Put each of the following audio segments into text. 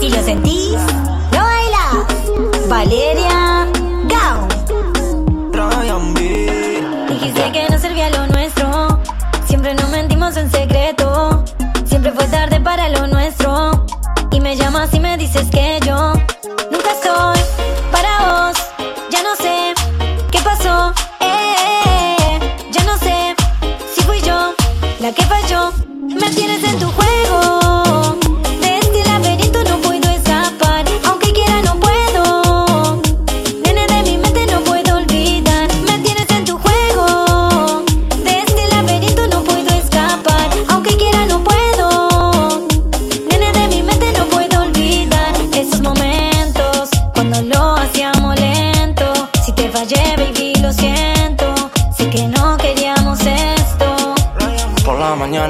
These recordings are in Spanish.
Si lo sentís, no baila. Valeria Gao. Dijiste que no servía lo nuestro. Siempre nos mentimos en secreto. Siempre fue tarde para lo nuestro. Y me llamas y me dices que yo nunca estoy para vos. Ya no sé qué pasó. Eh, eh, eh. Ya no sé si fui yo la que falló. Tienes en tu.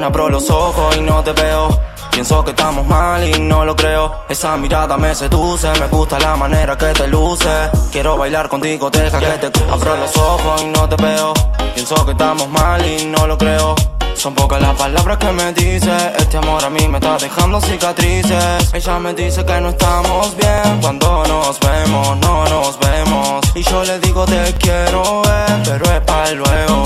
Abro los ojos y no te veo. Pienso que estamos mal y no lo creo. Esa mirada me seduce, me gusta la manera que te luce. Quiero bailar contigo, deja que te abro los ojos y no te veo. Pienso que estamos mal y no lo creo. Son pocas las palabras que me dice. Este amor a mí me está dejando cicatrices. Ella me dice que no estamos bien. Cuando nos vemos, no nos vemos. Y yo le digo te quiero ver, pero es para luego.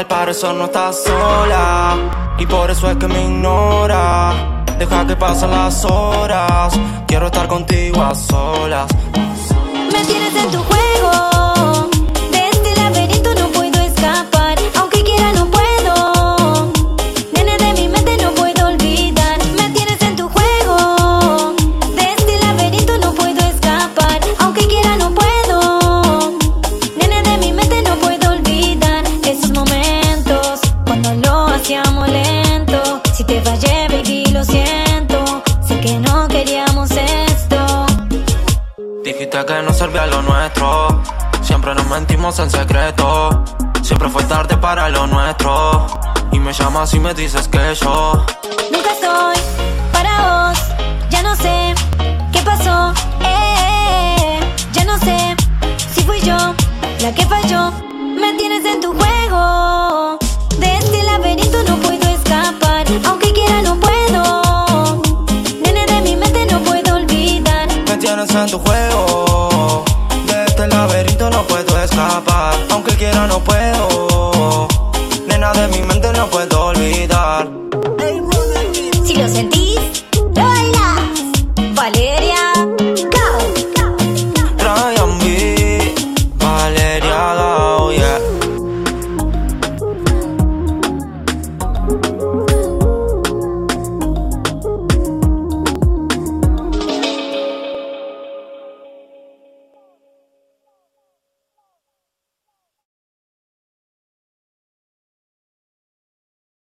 Al parecer no estás sola. Y por eso es que me ignora. Deja que pasen las horas. Quiero estar contigo a solas. Baby, lo siento. Sé que no queríamos esto. Dijiste que no servía lo nuestro. Siempre nos mentimos en secreto. Siempre fue tarde para lo nuestro. Y me llamas y me dices que yo. Nunca estoy para vos. Ya no sé qué pasó. Eh, eh, eh. Ya no sé si fui yo la que falló. Me tienes en tu juego. Me tienes en